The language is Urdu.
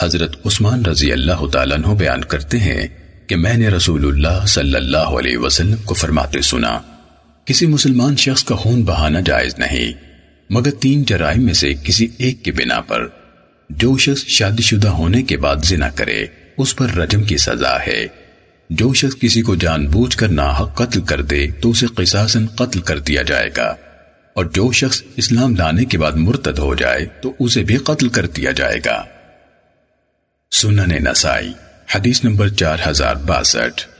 حضرت عثمان رضی اللہ تعالیٰ عنہ بیان کرتے ہیں کہ میں نے رسول اللہ صلی اللہ علیہ وسلم کو فرماتے سنا، کسی مسلمان شخص کا خون بہانا جائز نہیں، مگر تین جرائم میں سے کسی ایک کے بنا پر۔ جو شخص شادی شدہ ہونے کے بعد زنا کرے، اس پر رجم کی سزا ہے۔ جو شخص کسی کو جان بوجھ کر ناحق قتل کر دے، تو اسے قصاصاً قتل کر دیا جائے گا۔ اور جو شخص اسلام لانے کے بعد مرتد ہو جائے، تو اسے بھی قتل کر دیا جائے گا۔ سنن نسائی حدیث نمبر چار ہزار باسٹھ۔